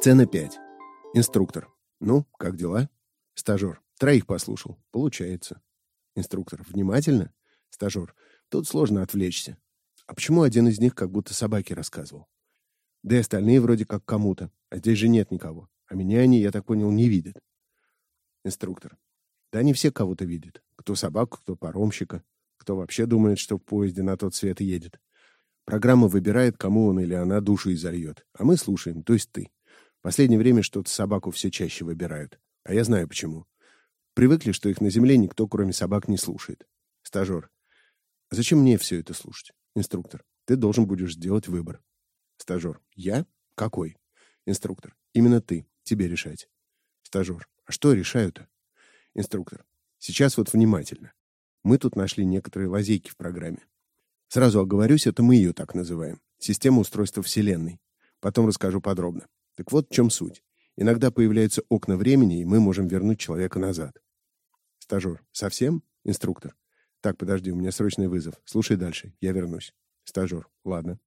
Сцена 5. Инструктор. Ну, как дела? Стажер. Троих послушал. Получается. Инструктор. Внимательно? Стажер. Тут сложно отвлечься. А почему один из них как будто собаке рассказывал? Да и остальные вроде как кому-то. А здесь же нет никого. А меня они, я так понял, не видят. Инструктор. Да они все кого-то видят. Кто собаку, кто паромщика. Кто вообще думает, что в поезде на тот свет едет. Программа выбирает, кому он или она душу изольет. А мы слушаем, то есть ты. Последнее время что-то собаку все чаще выбирают. А я знаю почему. Привыкли, что их на земле никто, кроме собак, не слушает. Стажер. Зачем мне все это слушать? Инструктор. Ты должен будешь сделать выбор. Стажер. Я? Какой? Инструктор. Именно ты. Тебе решать. Стажер. А что решаю-то? Инструктор. Сейчас вот внимательно. Мы тут нашли некоторые лазейки в программе. Сразу оговорюсь, это мы ее так называем. Система устройства Вселенной. Потом расскажу подробно. Так вот в чем суть. Иногда появляются окна времени, и мы можем вернуть человека назад. Стажер. Совсем? Инструктор. Так, подожди, у меня срочный вызов. Слушай дальше. Я вернусь. Стажер. Ладно.